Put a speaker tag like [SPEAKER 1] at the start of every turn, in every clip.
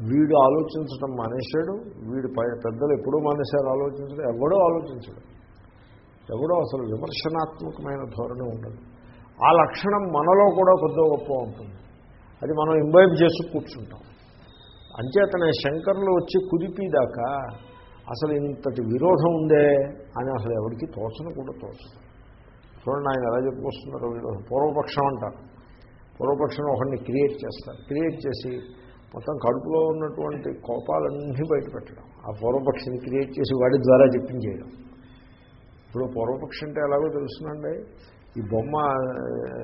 [SPEAKER 1] వీడు ఆలోచించడం మానేశాడు వీడు పై- పెద్దలు ఎప్పుడూ మానేశారు ఆలోచించడం ఎవడో ఆలోచించడం. ఎవడో అసలు విమర్శనాత్మకమైన ధోరణి ఉండదు. ఆ లక్షణం మనలో కూడా కొద్దిగా గొప్ప ఉంటుంది. అది మనం ఇంబైబ్ చేసి కూర్చుంటాం. అంచేతనే శంకర్లు వచ్చి కుదిపేదాకా అసలు ఇంతటి విరోధం ఉందే అని అసలు ఎవరికి తోచను కూడా తోచదు. చూడండి ఆయన ఎలా చెప్పుకొస్తున్నారు విరోధం పూర్వపక్షం అంటారు. పూర్వపక్షం ఒకరిని క్రియేట్ చేస్తారు. క్రియేట్ చేసి మొత్తం కడుపులో ఉన్నటువంటి కోపాలన్నీ బయటపెట్టడం ఆ పూర్వపక్షిని క్రియేట్ చేసి వాడి ద్వారా చెప్పించేయడం ఇప్పుడు పూర్వపక్షి అంటే ఎలాగో తెలుస్తుందండి? ఈ బొమ్మ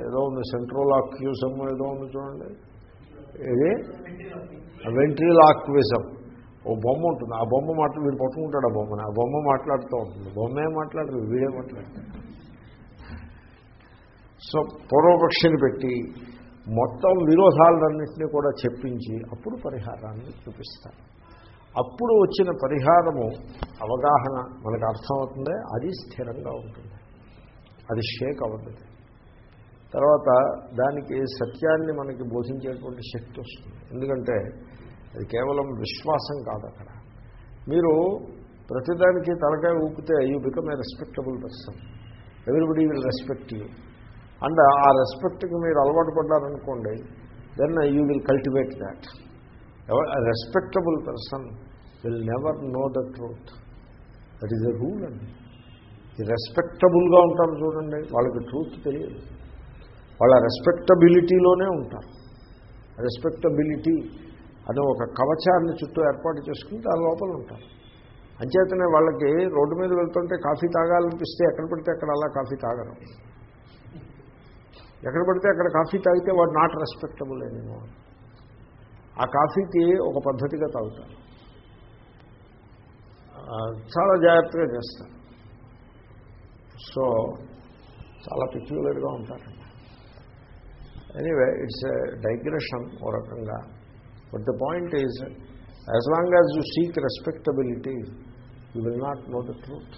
[SPEAKER 1] ఏదో ఉంది సెంట్రల్ ఆక్యూజం ఏదో ఉంది చూడండి. ఇది వెంట్రీల్ ఆక్విజం. ఓ బొమ్మ ఉంటుంది. ఆ బొమ్మ మాట్లా వీడు పట్టుకుంటాడు ఆ బొమ్మని. ఆ బొమ్మ మాట్లాడుతూ ఉంటుంది. బొమ్మే మాట్లాడదు వీడే మాట్లాడతాడు. సో పూర్వపక్షిని పెట్టి మొత్తం విరోధాలన్నింటినీ కూడా చెప్పించి అప్పుడు పరిహారాన్ని చూపిస్తారు అప్పుడు వచ్చిన పరిహారము అవగాహన మనకు అర్థమవుతుంది అది స్థిరంగా ఉంటుంది. అది షేక్ అవుతుంది తర్వాత దానికి సత్యాన్ని మనకి బోధించేటువంటి శక్తి వస్తుంది. ఎందుకంటే అది కేవలం విశ్వాసం కాదు అక్కడ. మీరు ప్రతిదానికి తలకాయ ఊపితే you become a respectable person everybody will respect you and ఆ రెస్పెక్ట్కి మీరు అలవాటు పడ్డారనుకోండి then you will cultivate that respectable person will never know the truth that is the rule అండి. రెస్పెక్టబుల్గా ఉంటారు చూడండి వాళ్ళకి ట్రూత్ తెలియదు. వాళ్ళ రెస్పెక్టబిలిటీలోనే ఉంటారు. రెస్పెక్టబిలిటీ అనే ఒక కవచాన్ని చుట్టూ ఏర్పాటు చేసుకుని దాని లోపల ఉంటారు. అంచేతనే వాళ్ళకి రోడ్డు మీద వెళ్తుంటే కాఫీ తాగాలనిపిస్తే ఎక్కడ పడితే అక్కడ అలా కాఫీ తాగరు. ఎక్కడ పడితే అక్కడ కాఫీ తాగితే వాడు నాట్ రెస్పెక్టబుల్ ఏమో ఆ కాఫీకి ఒక పద్ధతిగా తాగుతారు. చాలా జాగ్రత్తగా చేస్తారు. సో చాలా పిక్యులర్గా ఉంటారండి ఎనీవే ఇట్స్ ఎ డైగ్రెషన్ ఓ రకంగా. But the point is as long as you seek respectability you will not know the truth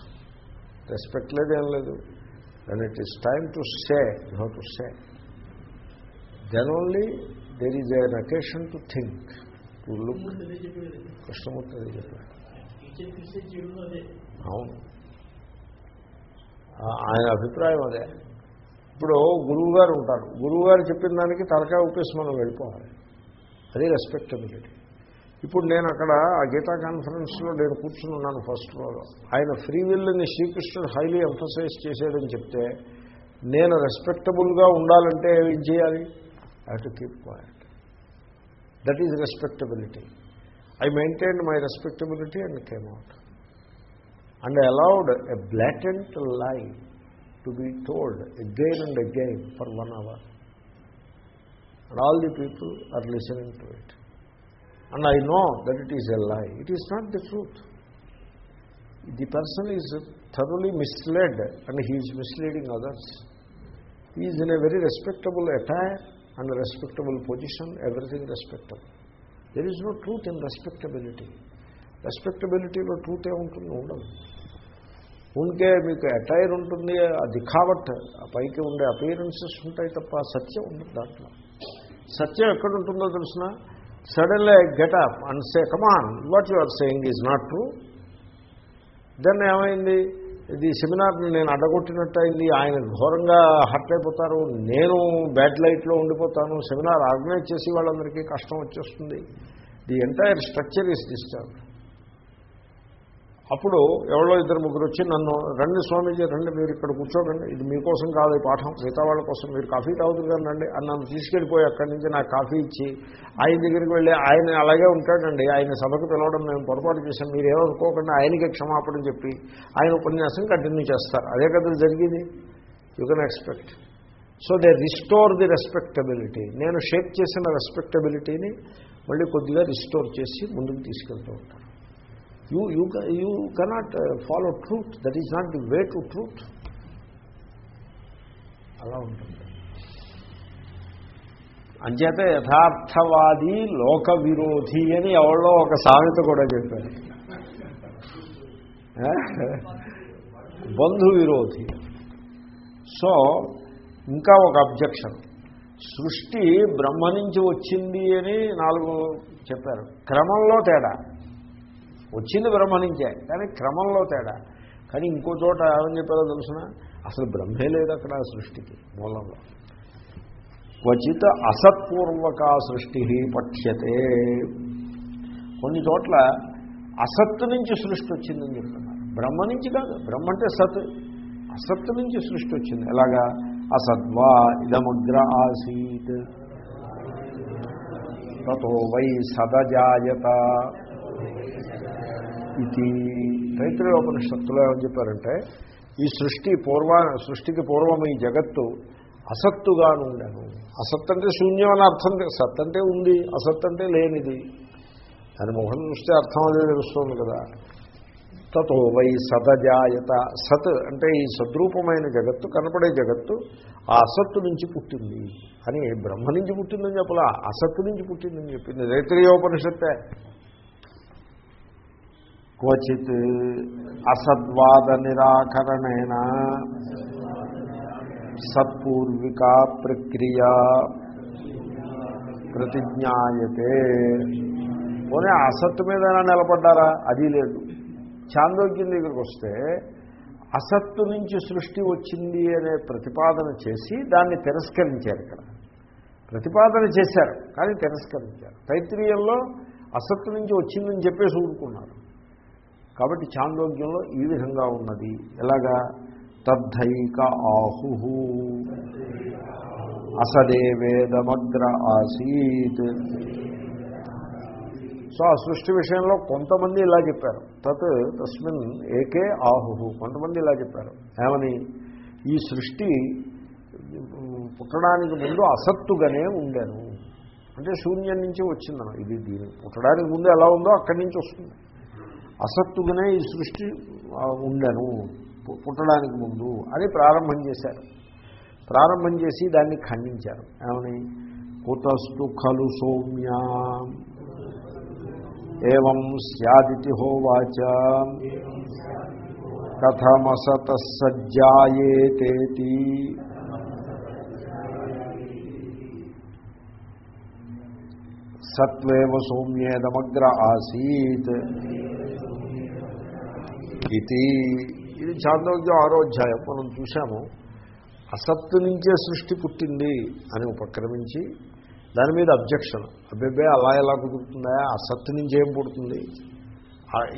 [SPEAKER 1] respect లేదేం లేదు. When it is time to say you have to say. Then only there is an occasion to think to look. Krishnamurthy అదే అవును ఆయన అభిప్రాయం అదే. ఇప్పుడు గురువుగారు ఉంటారు. గురువుగారు చెప్పిన దానికి తలకాయ ఉపేసి మనం వెళ్ళిపోవాలి. అది రెస్పెక్టబిలిటీ ఇప్పుడు నేను అక్కడ ఆ గీతా కాన్ఫరెన్స్లో నేను కూర్చుని ఉన్నాను ఫస్ట్ రోలో ఆయన ఫ్రీ విల్ని శ్రీకృష్ణుడు హైలీ ఎంఫసైజ్ చేసేదని చెప్తే నేను రెస్పెక్టబుల్గా ఉండాలంటే ఏం చేయాలి? I to keep quiet that is respectability I maintain my respectability and came out and aloud a blatant lie to be told again and again for one hour and all the people are listening to it and I know that it is a lie it is not the truth the person is thoroughly misled and he's misleading others is in a very respectable attire and respectable position everything respectable there is no truth in respectability రెస్పెక్టబిలిటీలో truth ఏముంటుంది ఉండదు ఉంటే మీకు attire ఉంటుంది ఆ దిఖావట్ పైకి ఉండే appearances ఉంటాయి తప్ప సత్యం ఉంటుంది దాంట్లో సత్యం ఎక్కడ ఉంటుందో తెలిసిన suddenly get up and say come on what you are saying is not true then ఏమైంది? ఇది సెమినార్ని నేను అడ్డగొట్టినట్టు అయింది ఆయన ఘోరంగా హర్ట్ అయిపోతారు. నేను బ్యాడ్ లైట్లో ఉండిపోతాను. సెమినార్ ఆర్గనైజ్ చేసి వాళ్ళందరికీ కష్టం వచ్చేస్తుంది. The entire structure is disturbed అప్పుడు ఎవరో ఇద్దరు ముగ్గురు వచ్చి నన్ను రండి స్వామీజీ రండి మీరు ఇక్కడ కూర్చోకండి. ఇది మీకోసం కాదు ఈ పాఠం మిగతా వాళ్ళ కోసం. మీరు కాఫీ తాగుతుంది రండి అని నన్ను తీసుకెళ్ళిపోయి అక్కడి నుంచి నాకు కాఫీ ఇచ్చి ఆయన దగ్గరికి వెళ్ళి ఆయన అలాగే ఉంటాడండి. ఆయన సభకు పిలవడం మేము పొరపాటు చేశాం. మీరేమనుకోకుండా ఆయనకి క్షమాపణ చెప్పి ఆయన ఉపన్యాసం కంటిన్యూ చేస్తారు. అదే కదా జరిగింది? You can expect so they restore the respectability నేను షేక్ చేసిన రెస్పెక్టబిలిటీని మళ్ళీ కొద్దిగా రిస్టోర్ చేసి ముందుకు తీసుకెళ్తూ ఉంటాను. You you you cannot follow truth that is not the way to truth అలా ఉంటుంది. అంచేత యథార్థవాది లోక విరోధి అని ఎవరో ఒక సామెత కూడా చెప్పారు? బంధు విరోధి సో ఇంకా ఒక అబ్జెక్షన్. సృష్టి బ్రహ్మ నుంచి వచ్చింది అని నాలుగు చెప్పారు. క్రమంలో తేడా. వచ్చింది బ్రహ్మ నుంచే కానీ క్రమంలో తేడా. కానీ ఇంకో చోట ఏమని చెప్పారో తెలుసిన? అసలు బ్రహ్మే లేదు అక్కడ సృష్టికి మూలంలో. క్వచిత అసత్పూర్వక సృష్టి పఠ్యతే. కొన్ని చోట్ల అసత్తు నుంచి సృష్టి వచ్చిందని చెప్తున్నారు. బ్రహ్మ నుంచి కాదు బ్రహ్మ అంటే సత్. అసత్తు నుంచి సృష్టి వచ్చింది. ఎలాగా? అసద్వా ఇదమగ్ర ఆసీత్. తో వై సదజాయత. ఇది తైత్రయోపనిషత్తులో ఏమని చెప్పారంటే ఈ సృష్టి పూర్వ సృష్టికి పూర్వం ఈ జగత్తు అసత్తుగా ఉండను అసత్ అంటే శూన్యం అని అర్థం సత్ అంటే ఉంది అసత్ అంటే లేనిది. దాని ముఖం చూస్తే అర్థం అదే తెలుస్తుంది కదా. తతో వై సతజాయత సత్ అంటే ఈ సద్రూపమైన జగత్తు కనపడే జగత్తు ఆ అసత్తు నుంచి పుట్టింది అని బ్రహ్మ నుంచి పుట్టిందని చెప్పలా? అసత్తు నుంచి పుట్టిందని చెప్పింది. రైత్రియోపనిషత్తే క్వచిత్ అసద్వాద నిరాకరణేన సత్పూర్వికా ప్రక్రియ ప్రతిజ్ఞాయతే. పోనీ అసత్ మీద నిలబడ్డారా? అది లేదు. చాందోగ్యం దగ్గరికి వస్తే అసత్తు నుంచి సృష్టి వచ్చింది అనే ప్రతిపాదన చేసి దాన్ని తిరస్కరించారు ఇక్కడ. ప్రతిపాదన చేశారు కానీ తిరస్కరించారు. తైత్రీయంలో అసత్తు నుంచి వచ్చిందని చెప్పేసి ఊరుకున్నారు. కాబట్టి చాందోగ్యంలో ఈ విధంగా ఉన్నది. ఎలాగా? తద్ధైక ఆహు అసదే వేదమగ్ర ఆసీత్. సో ఆ సృష్టి విషయంలో కొంతమంది ఇలా చెప్పారు. తత్ తస్మిన్ ఏకే ఆహు కొంతమంది ఇలా చెప్పారు. ఏమని? ఈ సృష్టి పుట్టడానికి ముందు అసత్తుగానే ఉండేను. అంటే శూన్యం నుంచి వచ్చిందను ఇది దీని పుట్టడానికి ముందు ఎలా ఉందో అక్కడి నుంచి వస్తుంది. అసత్తుగానే ఈ సృష్టి ఉండను. పుట్టడానికి ముందు అని ప్రారంభం చేశారు. ప్రారంభం చేసి దాన్ని ఖండించారు. ఏమని? కుతస్తు ఖలు సౌమ్యా. ఏం సదితి హోవాచ. కథమసత సజ్జాయేతేతి సత్వేవ సౌమ్యేదమగ్ర ఆసీత్. ఇది ఇది చాంద్రోగ్యం ఆరోధ్యాయం. మనం చూసాము అసత్తు నుంచే సృష్టి పుట్టింది అని ఉపక్రమించి దాని మీద అబ్జెక్షన్. అబ్బెబ్బే అలా ఎలా కుదురుతుందా? అసత్తు నుంచి ఏం పుడుతుంది?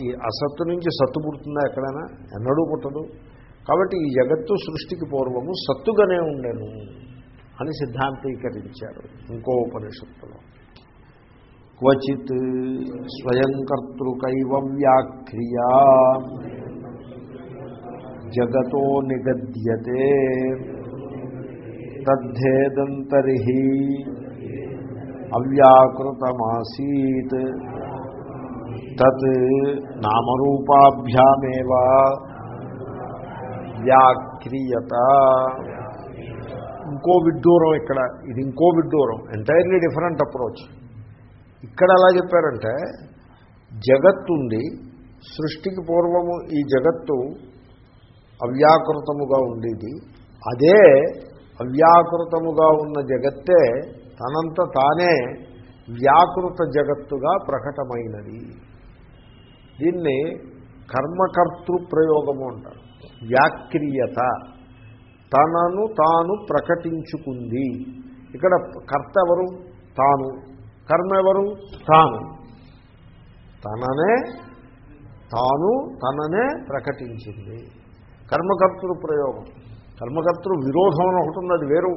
[SPEAKER 1] ఈ అసత్తు నుంచి సత్తు పుడుతుందా ఎక్కడైనా? ఎన్నడూ పుట్టదు. కాబట్టి ఈ జగత్తు సృష్టికి పూర్వము సత్తుగానే ఉండేను అని సిద్ధాంతీకరించారు ఇంకో ఉపనిషత్తులో. క్వచిత్ స్వయంకర్తృకైవ వ్యాఖ్రియా జగతో నిగద్యతే తద్ధేదంతరి అవ్యాకృతమాసీత్. తత్ నామరూపాభ్యామేవ వ్యాక్రియత. ఇంకో విడ్డూరం ఇక్కడ ఇది ఇంకో విడ్డూరం ఎంటైర్లీ డిఫరెంట్ అప్రోచ్ ఇక్కడ ఎలా చెప్పారంటే జగత్తు ఉంది సృష్టికి పూర్వము ఈ జగత్తు అవ్యాకృతముగా ఉండేది. అదే అవ్యాకృతముగా ఉన్న జగత్తే తనంత తానే వ్యాకృత జగత్తుగా ప్రకటమైనది. దీన్ని కర్మకర్తృ ప్రయోగము అంటారు. వ్యాక్రియత. తనను తాను ప్రకటించుకుంది. ఇక్కడ కర్త ఎవరు? తాను. కర్మ ఎవరు? తాను. తననే తాను తననే ప్రకటించింది. కర్మకర్తృ ప్రయోగం. కర్మకర్తృ విరోధం అని ఒకటి ఉంది అది వేరు.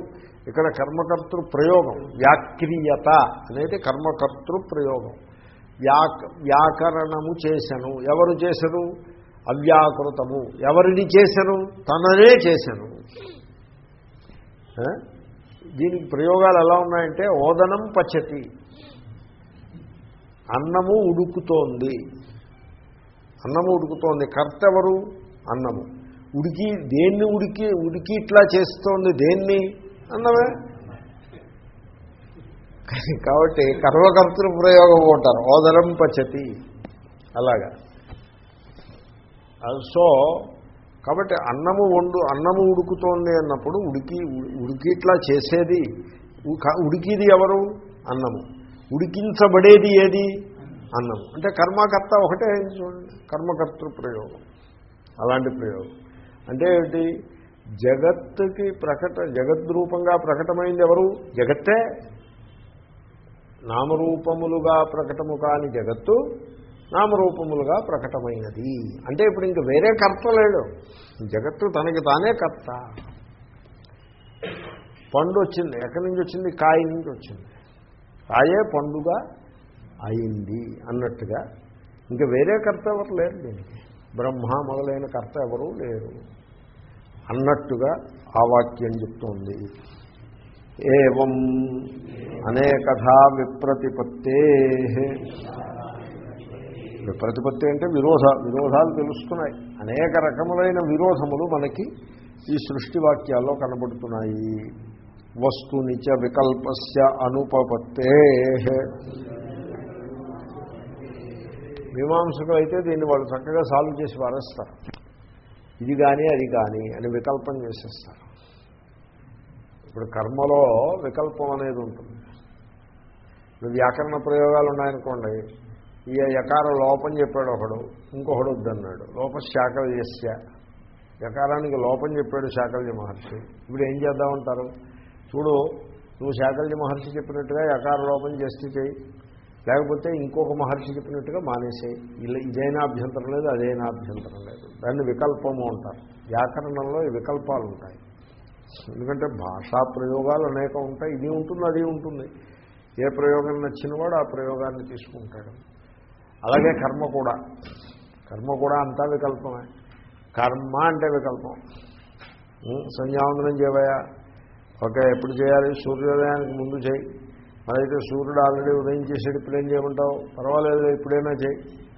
[SPEAKER 1] ఇక్కడ కర్మకర్తృ ప్రయోగం వ్యాక్రియత. అనేది కర్మకర్తృ ప్రయోగం. వ్యాక వ్యాకరణము చేశను. ఎవరు చేశను? అవ్యాకృతము. ఎవరిని చేశను? తననే చేశను. దీనికి ప్రయోగాలు ఎలా ఉన్నాయంటే ఓదనం పచ్చతి అన్నము ఉడుకుతోంది. అన్నము ఉడుకుతోంది. కర్త ఎవరు? అన్నము. ఉడికి దేన్ని ఉడికి ఉడికి ఇట్లా చేస్తోంది దేన్ని? అన్నమే కాబట్టి కర్మకర్తృ ప్రయోగం ఉంటారు ఓదరం పచ్చతి అలాగా. సో కాబట్టి అన్నము వండు అన్నము ఉడుకుతోంది అన్నప్పుడు ఉడికి ఉడికి ఇట్లా చేసేది ఉడికిది ఎవరు? అన్నము. ఉడికించబడేది ఏది? అన్నం అంటే కర్మకర్త ఒకటే చూడండి. కర్మకర్తృ ప్రయోగం. అలాంటి ప్రయోగం. అంటే ఏమిటి జగత్తుకి ప్రకట జగద్రూపంగా ప్రకటమైంది ఎవరు? జగత్తే. నామరూపములుగా ప్రకటము కాని జగత్తు నామరూపములుగా ప్రకటమైనది. అంటే ఇప్పుడు ఇంక వేరే కర్త లేడు. జగత్తు తనకి తానే కర్త. పండు వచ్చింది ఎక్కడి నుంచి వచ్చింది? కాయ నుంచి వచ్చింది. కాయే పండుగ అయింది అన్నట్టుగా. ఇంకా వేరే కర్త ఎవరు లేరు దీనికి. బ్రహ్మ మొదలైన కర్త ఎవరూ లేరు. అన్నట్టుగా ఆ వాక్యం చెప్తోంది. ఏవం అనేకథా విప్రతిపత్తే. విప్రతిపత్తి అంటే విరోధ విరోధాలు తెలుస్తున్నాయి. అనేక రకములైన విరోధములు మనకి ఈ సృష్టి వాక్యాల్లో కనబడుతున్నాయి. వస్తునిచ వికల్పస్య అనుపపత్తే. మీమాంసకులు అయితే దీన్ని వాళ్ళు చక్కగా సాల్వ్ చేసి వారేస్తారు. ఇది కానీ అది కానీ అని వికల్పం చేసేస్తారు. ఇప్పుడు కర్మలో వికల్పం అనేది ఉంటుంది. వ్యాకరణ ప్రయోగాలు ఉన్నాయనుకోండి. ఈ యకార లోపం చెప్పాడు ఒకడు ఇంకొకడు వద్దన్నాడు. లోప శాఖలు చేస్య యకారానికి లోపం చెప్పాడు శాకల్య మహర్షి. ఇప్పుడు ఏం చేద్దామంటారు? చూడు నువ్వు శాకల్య మహర్షి చెప్పినట్టుగా యకార లోపం చేస్తే చేయి. లేకపోతే ఇంకొక మహర్షి చెప్పినట్టుగా మానేసేయి ఇలా ఇదైనా అభ్యంతరం లేదు అదైనా అభ్యంతరం లేదు. దాన్ని వికల్పము అంటారు. వ్యాకరణంలో ఈ వికల్పాలు ఉంటాయి. ఎందుకంటే భాషా ప్రయోగాలు అనేక ఉంటాయి. ఇది ఉంటుంది అది ఉంటుంది. ఏ ప్రయోగం నచ్చిన వాడు ఆ ప్రయోగాన్ని తీసుకుంటాడు. అలాగే కర్మ కూడా. కర్మ కూడా అంతా వికల్పమే. కర్మ అంటే వికల్పం. సంధ్యావందనం చేయవయా ఓకే ఎప్పుడు చేయాలి? సూర్యోదయానికి ముందు చేయి. అదైతే సూర్యుడు ఆల్రెడీ ఉదయం చేసేది ఇప్పుడు ఏం చేయమంటావు? పర్వాలేదు ఇప్పుడైనా చేయి.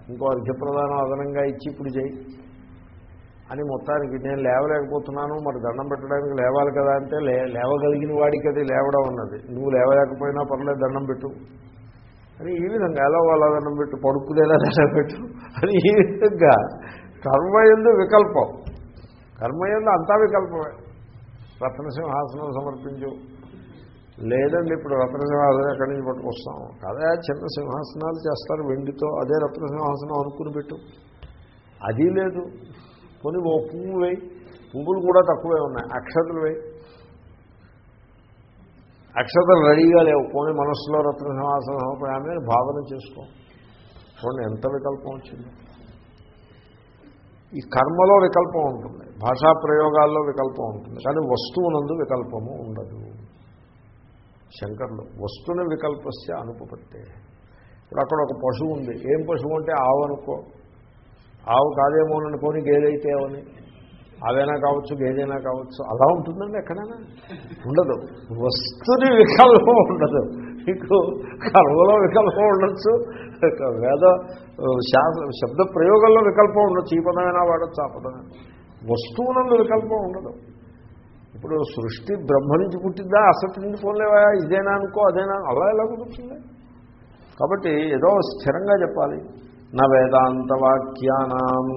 [SPEAKER 1] ఇంకో అర్ఘ్యప్రదానం అదనంగా ఇచ్చి ఇప్పుడు చేయి. అని మొత్తానికి నేను లేవలేకపోతున్నాను మరి దండం పెట్టడానికి లేవాలి కదా అంటే లే లేవగలిగిన వాడికి అది లేవడం ఉన్నది నువ్వు లేవలేకపోయినా పర్లేదు దండం పెట్టు. అని ఈ విధంగా? ఎలా వాళ్ళ దండం పెట్టు? పడుకునేలా దండం పెట్టు? అని ఈ విధంగా కర్మయందు వికల్పం. కర్మయందు అంతా వికల్పమే. రత్నసింహాసనం సమర్పించు. లేదండి ఇప్పుడు రత్నసింహాసనం ఎక్కడి నుంచి పట్టుకొస్తాం కదా చిన్న సింహాసనాలు చేస్తారు వెండితో అదే రత్నసింహాసనం అనుకుని పెట్టు. అది లేదు. కొన్ని ఓ పువ్వు వేయి. పువ్వులు కూడా తక్కువే ఉన్నాయి. అక్షతలు వేయి. అక్షతలు రెడీగా లేవు. పోనీ మనస్సులో రత్న సింహాసనం భావన చేసుకో. చూడండి ఎంత వికల్పం వచ్చింది. ఈ కర్మలో వికల్పం ఉంటుంది. భాషా ప్రయోగాల్లో వికల్పం ఉంటుంది. కానీ వస్తువునందు వికల్పము ఉండదు. శంకర్లు వస్తుని వికల్పస్య అనుపపత్తే. ఇప్పుడు అక్కడ ఒక పశువు ఉంది. ఏం పశువు అంటే ఆవు అనుకో. ఆవు కాదేమోనని పోనీ గేదైతే అని అవైనా కావచ్చు గేదైనా కావచ్చు. అలా ఉంటుందండి ఎక్కడైనా? ఉండదు. వస్తుని వికల్పం ఉండదు. మీకు కర్మలో వికల్పం ఉండొచ్చు. వేద శాస్త్ర శబ్ద ప్రయోగంలో వికల్పం ఉండొచ్చు. ఈ పదమైనా వాడచ్చు ఆ పదమైనా. వస్తువునందు వికల్పం ఉండదు. ఇప్పుడు సృష్టి బ్రహ్మ నుంచి పుట్టిందా? అసలు నుంచి పోలేవా ఇదేనా అనుకో అదేనా? అలా ఎలా కుదురుతుంది? కాబట్టి ఏదో స్థిరంగా చెప్పాలి. నా వేదాంత వాక్యానాం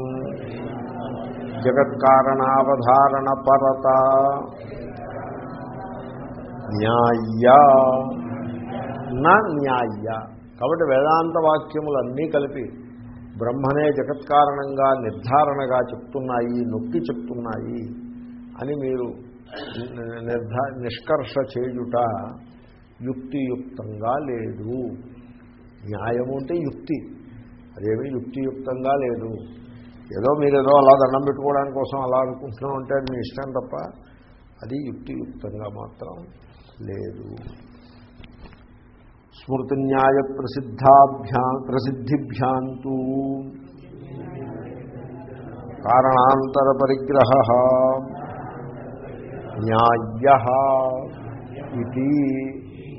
[SPEAKER 1] జగత్కారణావధారణ పరత న్యాయ నా న్యాయ కాబట్టి వేదాంత వాక్యములన్నీ కలిపి బ్రహ్మనే జగత్కారణంగా నిర్ధారణగా చెప్తున్నాయి నొక్కి చెప్తున్నాయి అని మీరు నిర్ధా నిష్కర్ష చేయుట యుక్తియుక్తంగా లేదు. న్యాయము అంటే యుక్తి. అదేమీ యుక్తియుక్తంగా లేదు. ఏదో మీరు అలా దండం పెట్టుకోవడానికి కోసం అలా అనుకుంటున్నాం అంటే అది మీ ఇష్టం తప్ప అది యుక్తియుక్తంగా మాత్రం లేదు. స్మృతి న్యాయ ప్రసిద్ధాభ్యా ప్రసిద్ధిభ్యాంతు. కారణాంతర పరిగ్రహ. న్యాయ ఇది.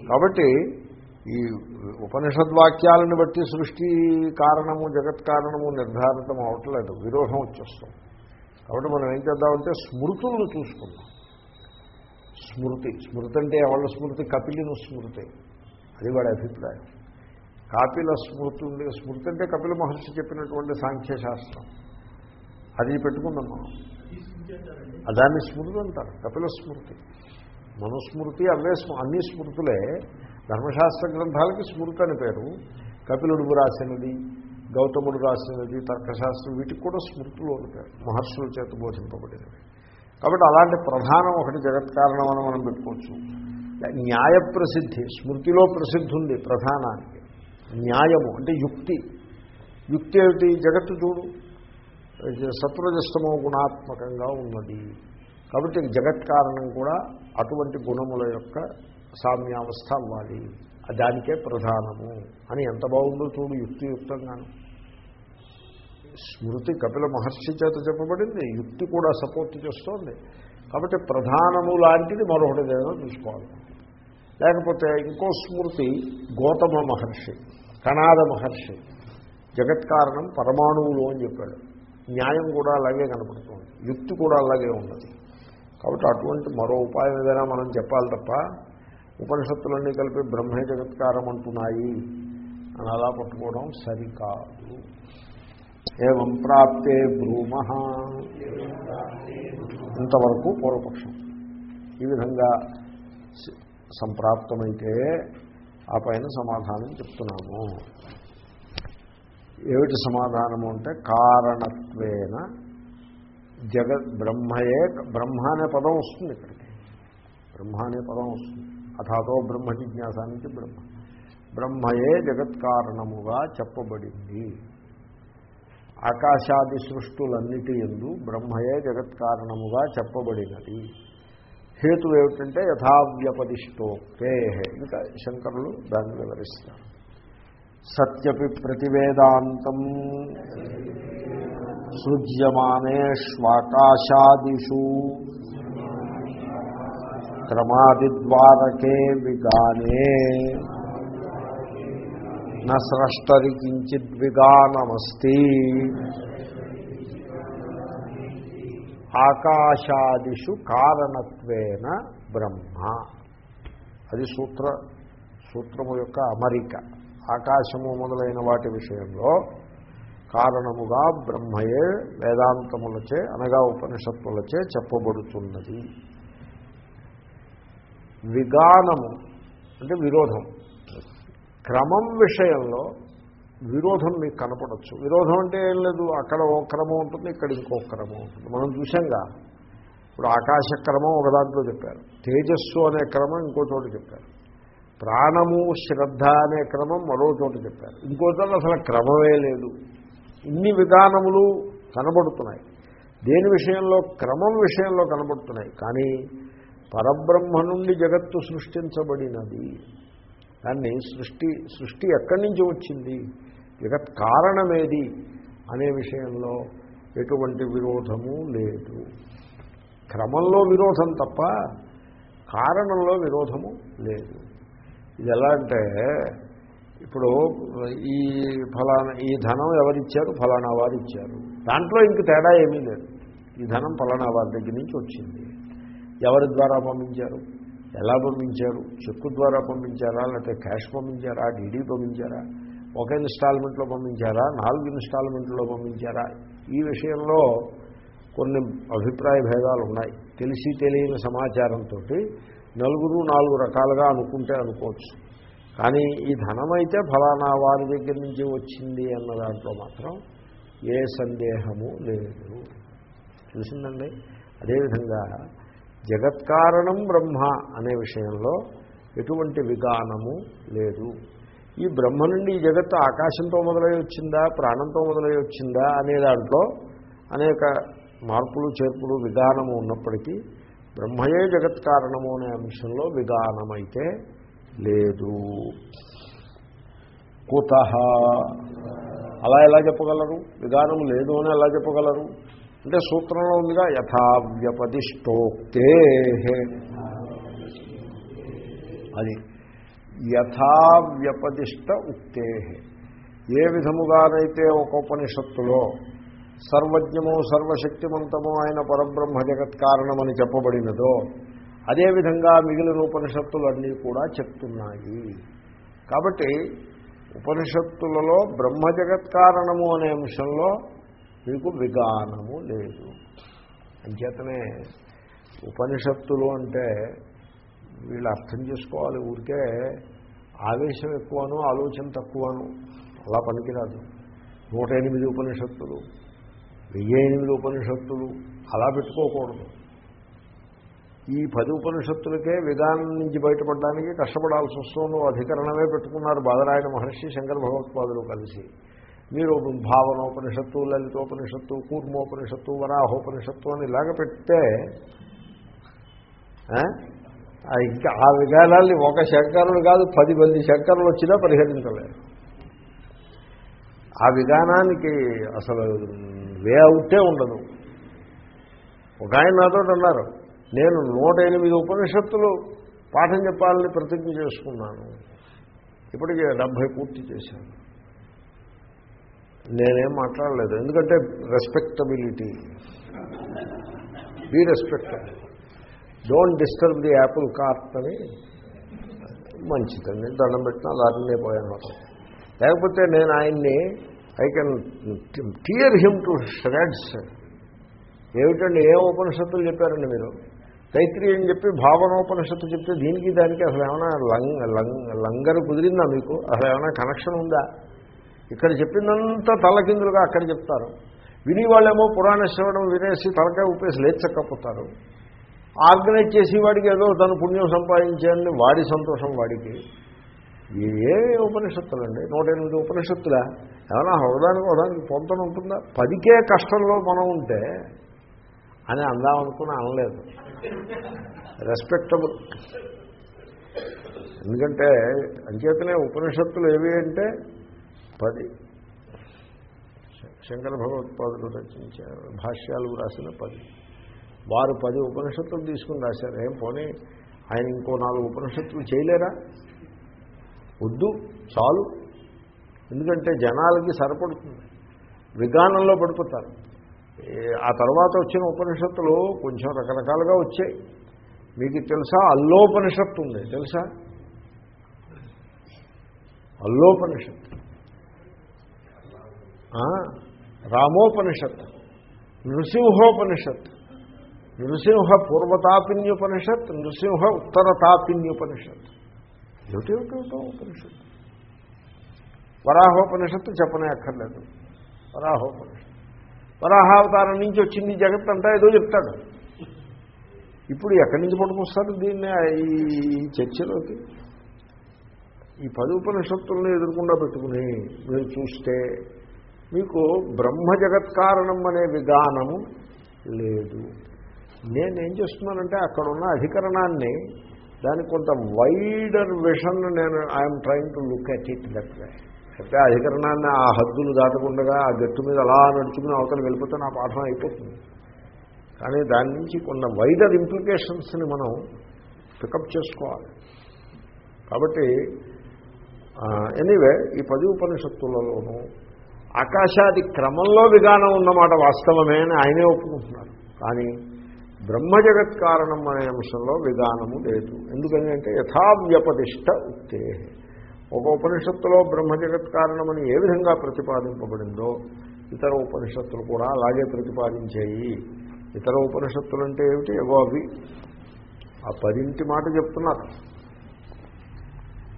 [SPEAKER 1] కాబట్టి ఈ ఉపనిషద్వాక్యాలను బట్టి సృష్టి కారణము జగత్ కారణము నిర్ధారితం అవట్లేదు. విరోధం వచ్చేస్తాం కాబట్టి మనం ఏం చేద్దామంటే స్మృతులను చూసుకుందాం. స్మృతి స్మృతి అంటే ఎవళ్ళ స్మృతి? కపిలిను స్మృతి. అది వాడి అభిప్రాయం. కాపిల స్మృతి ఉంది స్మృతి అంటే కపిల మహర్షి చెప్పినటువంటి సాంఖ్యశాస్త్రం. అది పెట్టుకుందాం మనం. దాన్ని స్మృతి అంటారు కపిల స్మృతి. మనుస్మృతి అవే స్మ- అన్ని స్మృతులే. ధర్మశాస్త్ర గ్రంథాలకి స్మృతి అని పేరు. కపిలుడు రాసినది గౌతముడు రాసినది తర్కశాస్త్రం వీటికి కూడా స్మృతులు అని మహర్షుల చేత బోధింపబడినవి. కాబట్టి అలాంటి ప్రధానం ఒకటి జగత్ కారణం అని మనం పెట్టుకోవచ్చు. న్యాయ ప్రసిద్ధి స్మృతిలో ప్రసిద్ధి ఉంది ప్రధానానికి. న్యాయము అంటే యుక్తి. యుక్తి ఏమిటి? జగత్తు చూడు. సత్వజస్తమో గుణాత్మకంగా ఉన్నది. కాబట్టి జగత్ కారణం కూడా అటువంటి గుణముల యొక్క సామ్యావస్థ అవ్వాలి. దానికే ప్రధానము. అని ఎంత బాగుందో చూడు యుక్తియుక్తంగాను. స్మృతి కపిల మహర్షి చేత చెప్పబడింది. యుక్తి కూడా సపోర్ట్ చేస్తోంది. కాబట్టి ప్రధానము లాంటిది మరొకటి తీసుకోవాలి. లేకపోతే ఇంకో స్మృతి గౌతమ మహర్షి కణాద మహర్షి. జగత్ కారణం పరమాణువులు అని చెప్పాడు. న్యాయం కూడా అలాగే కనపడుతుంది. యుక్తి కూడా అలాగే ఉన్నది. కాబట్టి అటువంటి మరో ఉపాయం ఏదైనా మనం చెప్పాలి తప్ప ఉపనిషత్తులన్నీ కలిపి బ్రహ్మే జగత్కారం అంటున్నాయి అని అలా పట్టుకోవడం సరికాదు. ఏం ప్రాప్తే భ్రూమ ఇంతవరకు పూర్వపక్షం. ఈ విధంగా సంప్రాప్తమైతే ఆ పైన సమాధానం చెప్తున్నాము. ఏమిటి సమాధానము అంటే కారణత్వేన జగత్ బ్రహ్మయే బ్రహ్మ అనే పదం వస్తుంది ఇక్కడికి. బ్రహ్మ అనే పదం వస్తుంది. అథాతో బ్రహ్మ జిజ్ఞాసానికి బ్రహ్మ. బ్రహ్మయే జగత్ కారణముగా చెప్పబడింది. ఆకాశాది సృష్టులన్నిటి ఎందు బ్రహ్మయే జగత్ కారణముగా చెప్పబడినది. హేతు ఏమిటంటే యథావ్యపదిష్టోక్తే. ఇంకా శంకరులు దాన్ని వివరిస్తారు. సత్యపి ప్రతివేదాంతం. సృజ్యమానేష్వాకాశాదిషు క్రమాదిద్వారకే విగానే. నష్టరి కించిద్విగానమస్తి ఆకాశాదిషు కారణత్వేన బ్రహ్మ. అది సూత్ర సూత్రము యొక్క అమరిక. ఆకాశము మొదలైన వాటి విషయంలో కారణముగా బ్రహ్మయే వేదాంతములచే అనగా ఉపనిషత్తులచే చెప్పబడుతున్నది. విగానము అంటే విరోధం. క్రమం విషయంలో విరోధం మీకు కనపడచ్చు. విరోధం అంటే ఏం లేదు అక్కడ ఓ క్రమం ఉంటుంది ఇక్కడ ఇంకో క్రమం ఉంటుంది. మనం చూసాంగా ఇప్పుడు ఆకాశ క్రమం ఒక దాంట్లో చెప్పారు. తేజస్సు అనే క్రమం ఇంకో చోట చెప్పారు. ప్రాణము శ్రద్ధ అనే క్రమం మరో చోట చెప్పారు. ఇంకో చోట అసలు క్రమమే లేదు. ఇన్ని విధానములు కనబడుతున్నాయి. దేని విషయంలో? క్రమం విషయంలో కనబడుతున్నాయి. కానీ పరబ్రహ్మ నుండి జగత్తు సృష్టించబడినది. దాన్ని సృష్టి సృష్టి ఎక్కడి నుంచి వచ్చింది? జగత్ కారణమేది? అనే విషయంలో ఎటువంటి విరోధము లేదు. క్రమంలో విరోధం తప్ప కారణంలో విరోధము లేదు. ఇది ఎలా అంటే ఇప్పుడు ఈ ఫలానా ఈ ధనం ఎవరిచ్చారు? ఫలానా వారు ఇచ్చారు దాంట్లో ఇంక తేడా ఏమీ లేదు. ఈ ధనం ఫలానా వారి దగ్గర నుంచి వచ్చింది. ఎవరి ద్వారా పంపించారు? ఎలా పంపించారు? చెక్కు ద్వారా పంపించారా? లేకపోతే క్యాష్ పంపించారా? డీడీ పంపించారా? ఒక ఇన్స్టాల్మెంట్లో పంపించారా? నాలుగు ఇన్స్టాల్మెంట్లో పంపించారా? ఈ విషయంలో కొన్ని అభిప్రాయ భేదాలు ఉన్నాయి తెలిసి తెలియని సమాచారంతో నలుగురు నాలుగు రకాలుగా అనుకుంటే అనుకోవచ్చు. కానీ ఈ ధనమైతే ఫలానా వారి దగ్గర నుంచి వచ్చింది అన్న దాంట్లో మాత్రం ఏ సందేహము లేదు. తెలిసిందండి అదేవిధంగా జగత్కారణం బ్రహ్మ అనే విషయంలో ఎటువంటి విధానము లేదు. ఈ బ్రహ్మ నుండి ఈ జగత్తు ఆకాశంతో మొదలై వచ్చిందా ప్రాణంతో మొదలై వచ్చిందా అనే దాంట్లో అనేక మార్పులు చేర్పులు విధానము ఉన్నప్పటికీ బ్రహ్మయే జగత్ కారణము అనే అంశంలో విధానమైతే లేదు. కుత. అలా ఎలా చెప్పగలరు? విధానం లేదు అని ఎలా చెప్పగలరు? అంటే సూత్రంలో ఉందిగా యథావ్యపదిష్టోక్తే అది. యథావ్యపదిష్ట ఉక్తే. ఏ విధముగానైతే ఒక ఉపనిషత్తులో సర్వజ్ఞము సర్వశక్తిమంతము ఆయన పరబ్రహ్మ జగత్ కారణమని చెప్పబడినదో అదేవిధంగా మిగిలిన ఉపనిషత్తులన్నీ కూడా చెప్తున్నాయి. కాబట్టి ఉపనిషత్తులలో బ్రహ్మ జగత్ కారణము అనే అంశంలో మీకు విగానము లేదు. అంచేతనే ఉపనిషత్తులు అంటే వీళ్ళు అర్థం చేసుకోవాలి ఊరికే ఆవేశం ఎక్కువను ఆలోచన తక్కువను అలా పనికిరాదు. నూట ఎనిమిది ఉపనిషత్తులు. వెయ్యి ఎనిమిది ఉపనిషత్తులు అలా పెట్టుకోకూడదు. ఈ పది ఉపనిషత్తులకే విధానం నుంచి బయటపడడానికి కష్టపడాల్సి వస్తుంది అధికరణమే పెట్టుకున్నారు బాదరాయణ మహర్షి శంకర భగవత్పాదులు కలిసి. మీరు భావనోపనిషత్తు లలితోపనిషత్తు కూర్మోపనిషత్తు వరాహోపనిషత్తు అని ఇలాగ పెడితే ఆ, ఇంకా ఆ విధానాల్ని ఒక శంకరుడు కాదు పది మంది శంకరులు వచ్చినా పరిహరించలేరు. ఆ విధానానికి అసలు వే అవుటే ఉండదు. ఒక ఆయన నాతో అన్నారు నేను నూట ఎనిమిది ఉపనిషత్తులు పాఠం చెప్పాలని ప్రతిజ్ఞ చేసుకున్నాను. ఇప్పటికి డెబ్భై పూర్తి చేశాను. నేనేం మాట్లాడలేదు. ఎందుకంటే respectability be respected don't disturb the apple cart అని మంచిదండి దండం పెట్టినా దారినే పోయాను లేకపోతే నేను ఆయన్ని I can tear him to shreds ఏమిటండి? ఏ ఉపనిషత్తులు చెప్పారండి మీరు? తైత్రి అని చెప్పి భావనోపనిషత్తు చెప్తే దీనికి దానికి అసలు ఏమైనా లంగ్ లంగ్ లంగరు కుదిరిందా మీకు? అసలు ఏమైనా కనెక్షన్ ఉందా? ఇక్కడ చెప్పిందంతా తలకిందులుగా అక్కడ చెప్తారు. విని వాళ్ళేమో పురాణ శ్రవణం వినేసి తలకాయ ఉపేసి లేచక్కపోతారు. ఆర్గనైజ్ చేసి వాడికి ఏదో తను పుణ్యం సంపాదించాలని వాడి సంతోషం వాడికి. ఏ ఉపనిషత్తులండి? నూట ఎనిమిది ఉపనిషత్తులా? ఏమైనా హృదానికి హృదానికి పొంతన ఉంటుందా? పదికే కష్టంలో మనం ఉంటే అని అందామనుకుని అనలేదు. రెస్పెక్టబుల్ ఎందుకంటే అంచేతనే ఉపనిషత్తులు ఏవి అంటే పది. శంకర భగవత్పాదులు రచించారు భాష్యాలు రాసిన పది. వారు పది ఉపనిషత్తులు తీసుకుని రాశారు. ఏం పోనీ ఆయన ఇంకో నాలుగు ఉపనిషత్తులు చేయలేరా? వద్దు చాలు. ఎందుకంటే జనాలకి సరిపడుతుంది. విగానంలో పడిపోతారు. ఆ తర్వాత వచ్చిన ఉపనిషత్తులు కొంచెం రకరకాలుగా వచ్చాయి. మీకు తెలుసా అల్లోపనిషత్తు ఉంది తెలుసా? అల్లోపనిషత్తు. రామోపనిషత్ నృసింహోపనిషత్ నృసింహ పూర్వతాపిన్యుపనిషత్ నృసింహ ఉత్తరతాపిన్యుపనిషత్ ఏమిటేమిటో ఉపనిషత్తు? వరాహోపనిషత్తు చెప్పనే అక్కర్లేదు. వరాహోపనిషత్తు. వరాహావతారం నుంచి వచ్చింది జగత్ అంతా ఏదో చెప్తాడు. ఇప్పుడు ఎక్కడి నుంచి పట్టుకొస్తారు దీన్ని ఈ చర్చలోకి? ఈ పది ఉపనిషత్తుల్ని ఎదుర్కొండా పెట్టుకుని మీరు చూస్తే మీకు బ్రహ్మ జగత్ కారణం అనే విధానము లేదు. నేనేం చేస్తున్నానంటే అక్కడ ఉన్న అధికరణాన్ని దానికి కొంత వైడర్ విషన్ నేను I'm trying to look at it that way అయితే ఆ అధికరణాన్ని ఆ హద్దులు దాటకుండా ఆ గట్టు మీద అలా నడుచుకుని అవతల వెళ్ళిపోతే నా పాఠం అయిపోతుంది. కానీ దాని నుంచి కొన్ని వైడర్ ఇంప్లికేషన్స్ని మనం పికప్ చేసుకోవాలి. కాబట్టి ఎనీవే ఈ పది ఉపనిషత్తులలోనూ ఆకాశాది క్రమంలో విధానం ఉన్నమాట వాస్తవమే అని ఆయనే ఒప్పుకుంటున్నారు. కానీ బ్రహ్మ జగత్ కారణం అనే అంశంలో విధానము లేదు. ఎందుకని అంటే యథావ్యపదిష్ట ఉక్తే ఒక ఉపనిషత్తులో బ్రహ్మ జగత్ కారణమని ఏ విధంగా ప్రతిపాదింపబడిందో ఇతర ఉపనిషత్తులు కూడా అలాగే ప్రతిపాదించాయి. ఇతర ఉపనిషత్తులు అంటే ఏమిటి? ఏవో అవి. ఆ పదింటి మాట చెప్తున్నారు.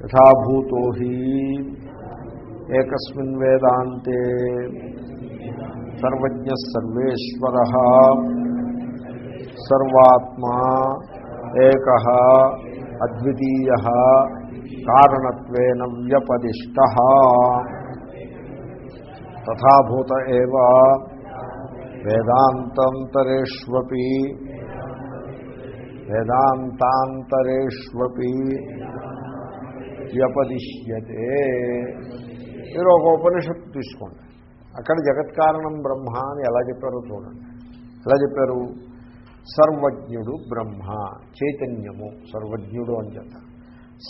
[SPEAKER 1] యథాభూతో ఏకస్మిన్ వేదాంతే సర్వజ్ఞ సర్వేశ్వర సర్వాత్మా ఏక అద్వితీయ కారణత్వేన వ్యపదిష్ట తథాభూత ఏవ వేదాంతాంతరేష్వీ వ్యపదిష్యతే మీరు ఒక ఉపనిషత్తు తీసుకోండి. అక్కడ జగత్కారణం బ్రహ్మ అని ఎలా చెప్పారో చూడండి. ఎలా చెప్పారు? సర్వజ్ఞుడు బ్రహ్మ చైతన్యము సర్వజ్ఞుడు అని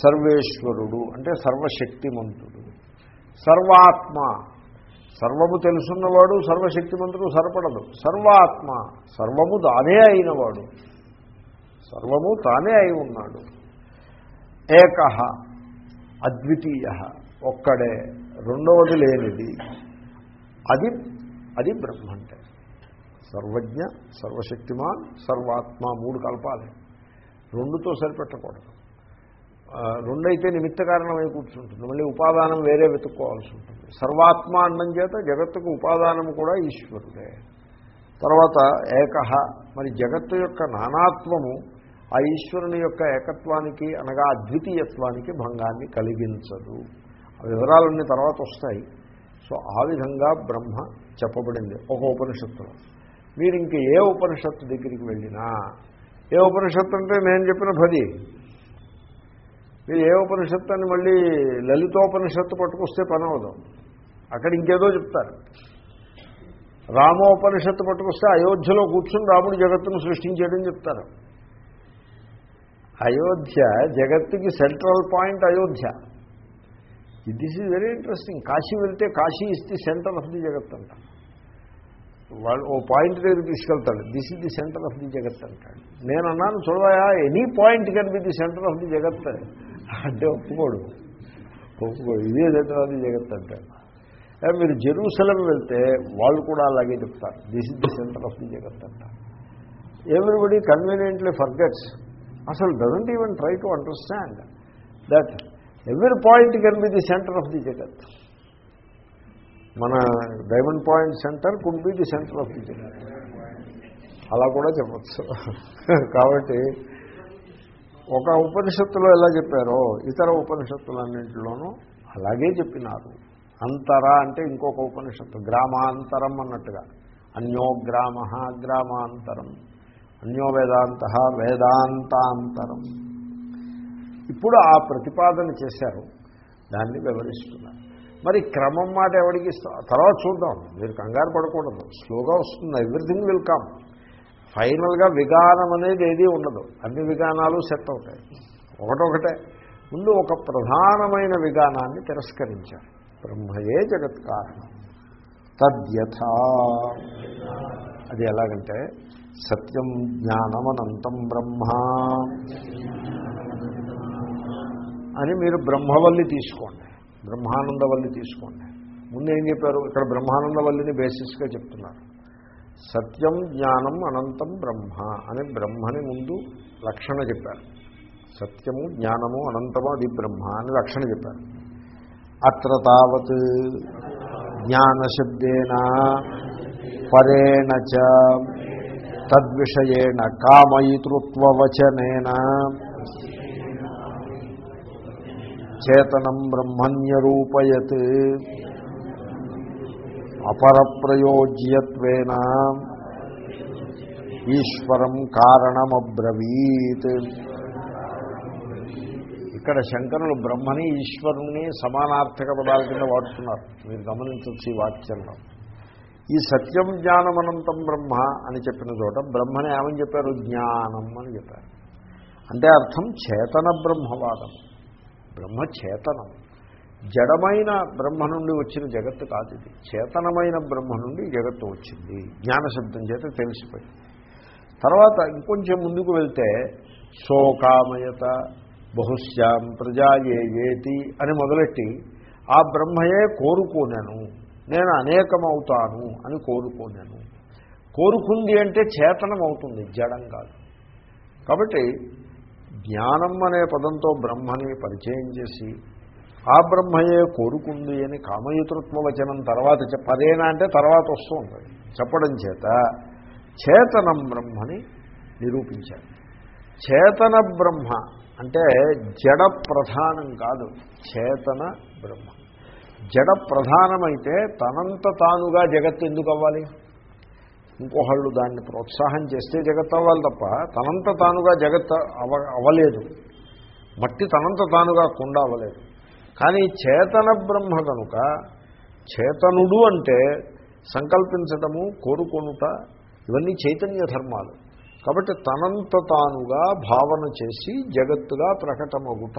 [SPEAKER 1] సర్వేశ్వరుడు అంటే సర్వశక్తిమంతుడు. సర్వాత్మ సర్వము తెలుసున్నవాడు సర్వశక్తిమంతుడు సరిపడదు. సర్వాత్మ సర్వము తానే అయినవాడు. సర్వము తానే అయి ఉన్నాడు. ఏక అద్వితీయ ఒక్కడే రెండవది లేనిది. అది అది బ్రహ్మ అంటే సర్వజ్ఞ సర్వశక్తిమాన్ సర్వాత్మ మూడు కలపాలి. రెండుతో సరిపెట్టకూడదు. రెండైతే నిమిత్త కారణమై కూర్చుంటుంది. మళ్ళీ ఉపాదానం వేరే వెతుక్కోవాల్సి ఉంటుంది. సర్వాత్మ అన్నం చేత జగత్తుకు ఉపాదానం కూడా ఈశ్వరుడే. తర్వాత ఏకహ మరి జగత్తు యొక్క నానాత్వము ఆ ఈశ్వరుని యొక్క ఏకత్వానికి అనగా అద్వితీయత్వానికి భంగాన్ని కలిగించదు. ఆ వివరాలన్నీ తర్వాత వస్తాయి. సో ఆ విధంగా బ్రహ్మ చెప్పబడింది. ఒక ఉపనిషత్తులో. మీరు ఇంక ఏ ఉపనిషత్తు దగ్గరికి వెళ్ళినా ఏ ఉపనిషత్తు అంటే నేను చెప్పిన పది మీరు ఏ ఉపనిషత్తు అని మళ్ళీ లలితోపనిషత్తు పట్టుకొస్తే పని అవదు అక్కడ ఇంకేదో చెప్తారు. రామోపనిషత్తు పట్టుకొస్తే అయోధ్యలో కూర్చుని రాముడు జగత్తును సృష్టించాడని చెప్తారు. అయోధ్య జగత్తుకి central point Ayodhya. This is very interesting. Kashi వెళ్తే Kashi is the centre of the జగత్ అంట వాళ్ళు ఓ పాయింట్ దగ్గర తీసుకెళ్తాడు. This is the centre of the జగత్ అంటాడు. నేను అన్నాను చూడయా any point can be the centre of the జగత్ అంటే ఒప్పుకోడు. ఒప్పుకోడు ఇదే సెంటర్ ఆఫ్ ది జగత్ అంటాడు. మీరు జెరూసలం వెళ్తే వాళ్ళు కూడా అలాగే చెప్తారు. This is the centre of the జగత్ అంటారు ఎవ్రీబడి కన్వీనియంట్లీ ఫర్గెట్స్ అసలు doesn't even try to understand that every point can be the centre of the జగత్. మన diamond point centre could be the centre of the అలా కూడా చెప్పచ్చు. కాబట్టి ఒక ఉపనిషత్తులో ఎలా చెప్పారో ఇతర ఉపనిషత్తులన్నింటిలోనూ అలాగే చెప్పినారు. అంతర అంటే ఇంకొక ఉపనిషత్తు గ్రామాంతరం అన్నట్టుగా. అన్యో గ్రామ గ్రామాంతరం. అన్యో వేదాంత వేదాంతాంతరం. ఇప్పుడు ఆ ప్రతిపాదన చేశారు. దాన్ని వివరిస్తున్నారు. మరి క్రమం మాట ఎవరికి ఇస్తాం? తర్వాత చూద్దాం. మీరు కంగారు పడకూడదు. స్లోగా వస్తుంది. ఎవ్రీథింగ్ విల్ కమ్ ఫైనల్గా విగానం అనేది ఏదీ ఉండదు. అన్ని విగానాలు సెట్ అవుతాయి. ఒకటొకటే. ముందు ఒక ప్రధానమైన విగానాన్ని తిరస్కరించారు బ్రహ్మయే జగత్ కారణం తద్యథ. అది ఎలాగంటే సత్యం జ్ఞానమనంతం బ్రహ్మ అని మీరు బ్రహ్మవల్లి తీసుకోండి. బ్రహ్మానందవల్లి తీసుకోండి. ముందు ఏం చెప్పారు? ఇక్కడ బ్రహ్మానందవల్లిని బేసిస్గా చెప్తున్నారు. సత్యం జ్ఞానం అనంతం బ్రహ్మ అని బ్రహ్మని ముందు లక్షణ చెప్పారు. సత్యము జ్ఞానము అనంతము అది బ్రహ్మ అని లక్షణ చెప్పారు. అత్ర తావత్ జ్ఞానశబ్దేన పరేణ చ తద్విషయేణ చేతనం బ్రహ్మణ్యరూపయత్. అపరప్రయోజ్యత్వేన ఈశ్వరం కారణమబ్రవీత్. ఇక్కడ శంకరులు బ్రహ్మని ఈశ్వరుణ్ణి సమానార్థక పదాల కింద వాడుతున్నారు. మీరు గమనించవచ్చు ఈ వాక్యంలో. ఈ సత్యం జ్ఞానమనంతం బ్రహ్మ అని చెప్పిన చోట బ్రహ్మని ఏమని చెప్పారు? జ్ఞానం అని చెప్పారు. అంటే అర్థం చేతన బ్రహ్మవాదం. బ్రహ్మ చేతనం జడమైన బ్రహ్మ నుండి వచ్చిన జగత్తు కాదు ఇది. చేతనమైన బ్రహ్మ నుండి జగత్తు వచ్చింది. జ్ఞానశబ్దం చేత తెలిసిపోయింది. తర్వాత ఇంకొంచెం ముందుకు వెళ్తే శోకామయత బహుశ్యాం ప్రజాయేయేతి అని మొదలెట్టి ఆ బ్రహ్మయే కోరుకోనాను. నేను అనేకమవుతాను అని కోరుకోనాను. కోరుకుంది అంటే చేతనం అవుతుంది జడం కాదు. కాబట్టి జ్ఞానం అనే పదంతో బ్రహ్మని పరిచయం చేసి ఆ బ్రహ్మయే కోరుకుంది అని కామయుతృత్వ వచనం తర్వాత పదేనా అంటే తర్వాత వస్తూ ఉంటుంది. చెప్పడం చేత చేతనం బ్రహ్మని నిరూపించారు. చేతన బ్రహ్మ అంటే జడ ప్రధానం కాదు చేతన బ్రహ్మ. జడ ప్రధానమైతే తనంత తానుగా జగత్తు ఎందుకు అవ్వాలి ఇంకోహళ్ళు దాన్ని ప్రోత్సాహం చేస్తే జగత్ అవ్వాలి తప్ప తనంత తానుగా జగత్ అవ అవ్వలేదు. మట్టి తనంత తానుగా కుండ అవ్వలేదు. కానీ చేతన బ్రహ్మ కనుక చేతనుడు అంటే సంకల్పించటము కోరుకొనుట ఇవన్నీ చైతన్య ధర్మాలు. కాబట్టి తనంత తానుగా భావన చేసి జగత్తుగా ప్రకటమగుట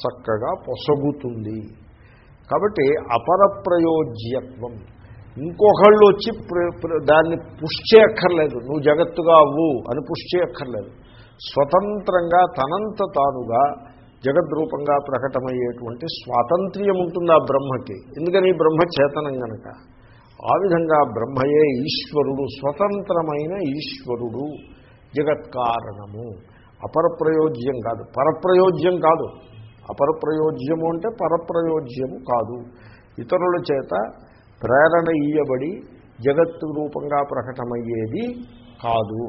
[SPEAKER 1] చక్కగా పొసగుతుంది. కాబట్టి అపరప్రయోజ్యత్వం. ఇంకొకళ్ళు వచ్చి ప్ర- దాన్ని పుష్ చేయక్కర్లేదు. నువ్వు జగత్తుగా అవ్వు అని పుష్ చేయక్కర్లేదు. స్వతంత్రంగా తనంత తానుగా జగద్రూపంగా ప్రకటమయ్యేటువంటి స్వాతంత్ర్యం ఉంటుంది ఆ బ్రహ్మకి? ఎందుకని బ్రహ్మచేతనం బ్రహ్మ చేతనం గనక? ఆ విధంగా బ్రహ్మయే ఈశ్వరుడు స్వతంత్రమైన ఈశ్వరుడు జగత్కారణము. అపరప్రయోజ్యం కాదు. పరప్రయోజ్యం కాదు. అపరప్రయోజ్యము అంటే పరప్రయోజ్యము కాదు. ఇతరుల చేత ప్రేరణ ఇయ్యబడి జగత్తు రూపంగా ప్రకటమయ్యేది కాదు.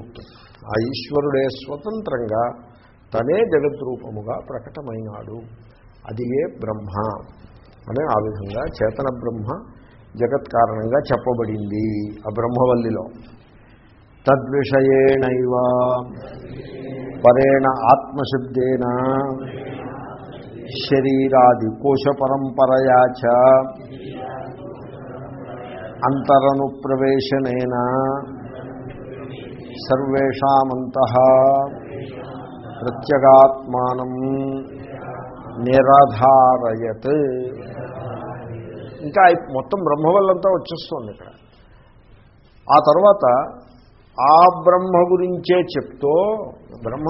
[SPEAKER 1] ఆ ఈశ్వరుడే స్వతంత్రంగా తనే జగద్రూపముగా ప్రకటమైనాడు. అది ఏ బ్రహ్మ అనే ఆ విధంగా చేతన బ్రహ్మ జగత్ కారణంగా చెప్పబడింది ఆ బ్రహ్మవల్లిలో. తద్విషయేణైవ పరేణ ఆత్మశబ్దేన శరీరాది కోశ పరంపరయా చ అంతరను ప్రవేశనేన సర్వేషామంత ప్రత్యగాత్మానం నిరాధారయత్. ఇంకా మొత్తం బ్రహ్మవల్లంతా వచ్చేస్తుంది ఇక్కడ. ఆ తర్వాత ఆ బ్రహ్మ గురించే చెప్తో బ్రహ్మ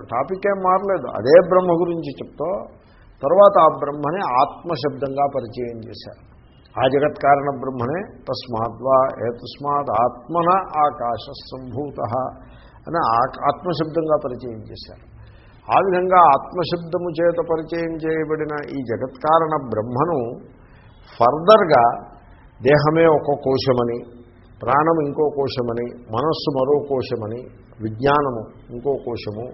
[SPEAKER 1] టాపిక్ ఏం మారలేదు. అదే బ్రహ్మ గురించి చెప్తో తర్వాత ఆ బ్రహ్మని ఆత్మశబ్దంగా పరిచయం చేశారు. ఆ జగత్ కారణ బ్రహ్మనే తస్మాద్వా ఏతస్మాత్ ఆత్మన ఆకాశ సంభూత అని ఆత్మశబ్దంగా పరిచయం చేశారు. ఆ విధంగా ఆత్మశబ్దము చేత పరిచయం చేయబడిన ఈ జగత్కారణ బ్రహ్మను ఫర్దర్గా దేహమే ఒక కోశమని ప్రాణం ఇంకో కోశమని మనస్సు మరో కోశమని విజ్ఞానము ఇంకో కోశము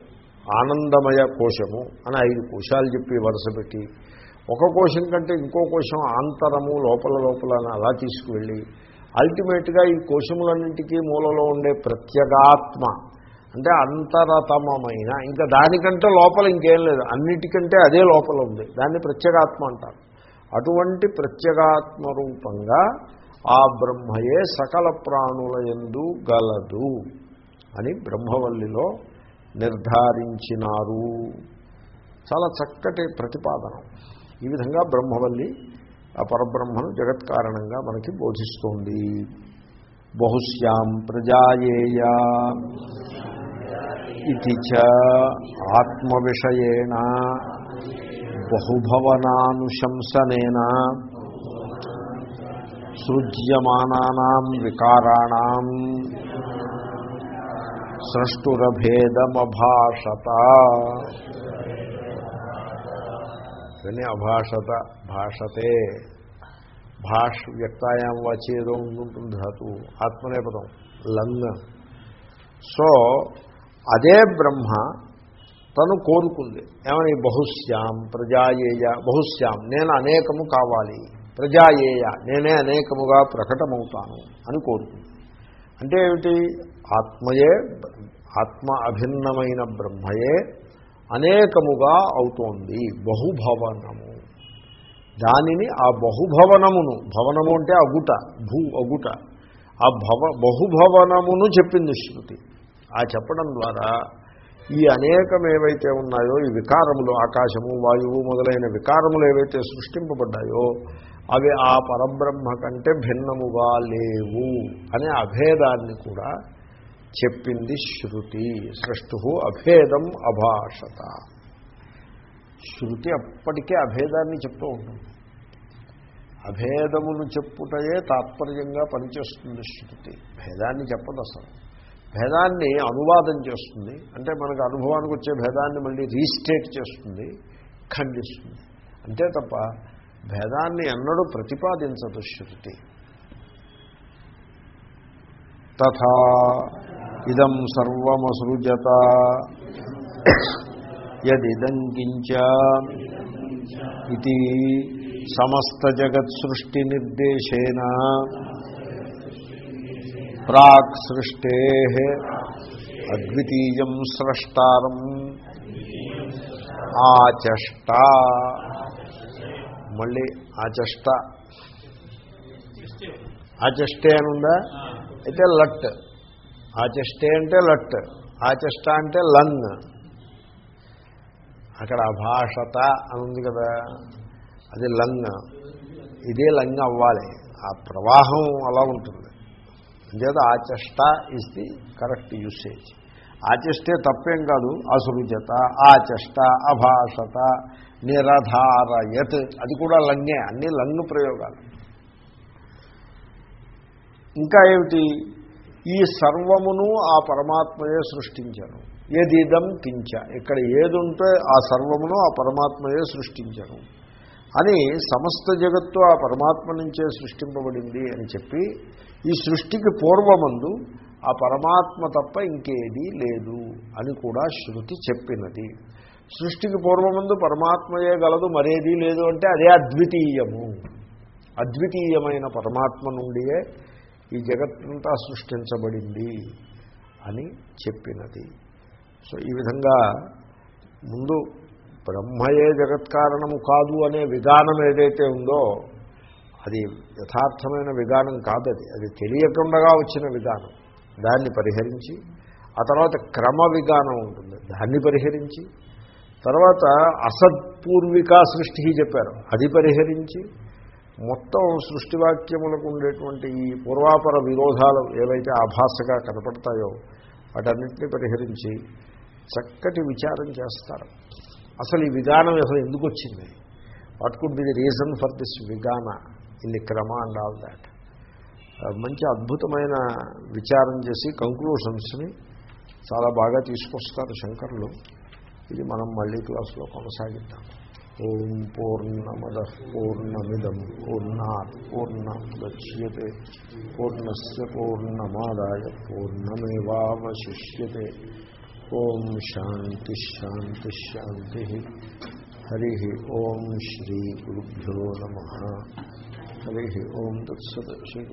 [SPEAKER 1] ఆనందమయ కోశము అని ఐదు కోశాలు చెప్పి వరుస పెట్టి ఒక కోశం కంటే ఇంకో కోశం ఆంతరము లోపల లోపల అని అలా తీసుకువెళ్ళి అల్టిమేట్గా ఈ కోశములన్నింటికీ మూలలో ఉండే ప్రత్యేగాత్మ అంటే అంతరతమమైన ఇంకా దానికంటే లోపల ఇంకేం లేదు అన్నిటికంటే అదే లోపల ఉంది దాన్ని ప్రత్యేగాత్మ అంటారు. అటువంటి ప్రత్యేగాత్మ రూపంగా ఆ బ్రహ్మయే సకల ప్రాణుల ఎందు గలదు అని బ్రహ్మవల్లిలో నిర్ధారించినారు. చాలా చక్కటి ప్రతిపాదన. ఈ విధంగా బ్రహ్మవల్లి ఆ పరబ్రహ్మను జగత్ కారణంగా మనకి బోధిస్తోంది. బహుశ్యాం ప్రజాయేయ ఇది చ ఆత్మవిషయేణ బహుభవనానుశంసనేన సృజ్యమానానాం వికారాణం సృష్టురభేదమభాషత ఇవన్నీ అభాషత భాషతే. భాష్ వ్యక్తాయాం వాచి ఏదో ఉంటుంది ధాతు ఆత్మనేపదం లంగ్. సో అదే బ్రహ్మ తను కోరుకుంది. ఏమని? బహుశ్యాం ప్రజాయేయ బహుశ్యాం నేను అనేకము కావాలి. ప్రజాయేయ నేనే అనేకముగా ప్రకటమవుతాను అని కోరుకుంది. అంటే ఏమిటి? ఆత్మయే ఆత్మ అభిన్నమైన బ్రహ్మయే అనేకముగా అవుతోంది బహుభవనము. దానిని ఆ బహుభవనమును భవనము అంటే అగుట భూ అగుట. ఆ భవ బహుభవనమును చెప్పింది శృతి. ఆ చెప్పడం ద్వారా ఈ అనేకం ఏవైతే ఉన్నాయో ఈ వికారములు ఆకాశము వాయువు మొదలైన వికారములు ఏవైతే సృష్టింపబడ్డాయో అవి ఆ పరబ్రహ్మ కంటే భిన్నముగా లేవు అనే అభేదాన్ని కూడా చెప్పింది శృతి. సృష్టు అభేదం అభాషత. శృతి అప్పటికే అభేదాన్ని చెప్తూ ఉంటుంది. అభేదమును చెప్పుటయే తాత్పర్యంగా పనిచేస్తుంది శృతి. భేదాన్ని చెప్పదు అసలు. భేదాన్ని అనువాదం చేస్తుంది. అంటే మనకు అనుభవానికి వచ్చే భేదాన్ని మళ్ళీ రీస్టేట్ చేస్తుంది ఖండిస్తుంది. అంతే తప్ప భేదాన్ని ఎన్నడూ ప్రతిపాదించదు శృతి. తథా ఇదం సర్వమసృజత. యదిదం కించ ఇది సమస్త జగత్సృష్టి నిర్దేశేన. ప్రాక్ సృష్టే అద్వితీయం స్రష్టారం. ఆచష్ట. మళ్ళీ ఆచష్ట. ఆచష్టే అని ఉందా అయితే లట్. ఆచష్టే అంటే లట్ ఆచష్ట అంటే లంగ్ అక్కడ అభాషత అని ఉంది కదా అది లంగ్ ఇదే లంగ్ అవ్వాలి. ఆ ప్రవాహం అలా ఉంటుంది. అంచేత ఆచష్ట ఇస్ ది కరెక్ట్ యూసేజ్ ఆచష్టే తప్పేం కాదు. అసృజత ఆచష్ట అభాషత నిరధారయత్ అది కూడా లంగే అన్ని లంగ్ ప్రయోగాలు. ఇంకా ఏమిటి? ఈ సర్వమును ఆ పరమాత్మయే సృష్టించను. ఏదిదం కించ. ఇక్కడ ఏదుంటే ఆ సర్వమును ఆ పరమాత్మయే సృష్టించను. అని సమస్త జగత్తు ఆ పరమాత్మ నుంచే సృష్టింపబడింది అని చెప్పి ఈ సృష్టికి పూర్వమందు ఆ పరమాత్మ తప్ప ఇంకేదీ లేదు అని కూడా శృతి చెప్పినది. సృష్టికి పూర్వమందు పరమాత్మయే గలదు మరేదీ లేదు అంటే అదే అద్వితీయము. అద్వితీయమైన పరమాత్మ నుండియే ఈ జగత్తంతా సృష్టించబడింది అని చెప్పినది. సో ఈ విధంగా ముందు బ్రహ్మయే జగత్కారణము కాదు అనే విధానం ఏదైతే ఉందో అది యథార్థమైన విధానం కాదది. అది తెలియకుండా వచ్చిన విధానం. దాన్ని పరిహరించి ఆ తర్వాత క్రమ విధానం ఉంటుంది. దాన్ని పరిహరించి తర్వాత అసత్పూర్విక సృష్టి చెప్పారు. అది పరిహరించి మొత్తం సృష్టివాక్యములకు ఉండేటువంటి ఈ పూర్వాపర విరోధాలు ఏవైతే ఆభాసగా కనపడతాయో వాటన్నింటినీ పరిహరించి చక్కటి విచారం చేస్తారు. అసలు ఈ విధానం అసలు ఎందుకు వచ్చింది? What could be the reason for this విగాన in the క్రమ అండ్ ఆల్ దాట్ మంచి అద్భుతమైన విచారం చేసి కంక్లూషన్స్ని చాలా బాగా తీసుకొస్తారు శంకర్లు. ఇది మనం మళ్ళీ క్లాస్లో కొనసాగిద్దాం. ఓం పూర్ణమద పూర్ణమిదం పూర్ణా పూర్ణముద్యతే పూర్ణస్ పూర్ణమాదాయ పూర్ణమేవాశిష్యతే ఓం శాంతి శాంతి శాంతి హరి ఓం శ్రీ గురుభ్యో నమ హరి ఓం తత్సత్ శ్రీ